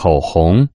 口红。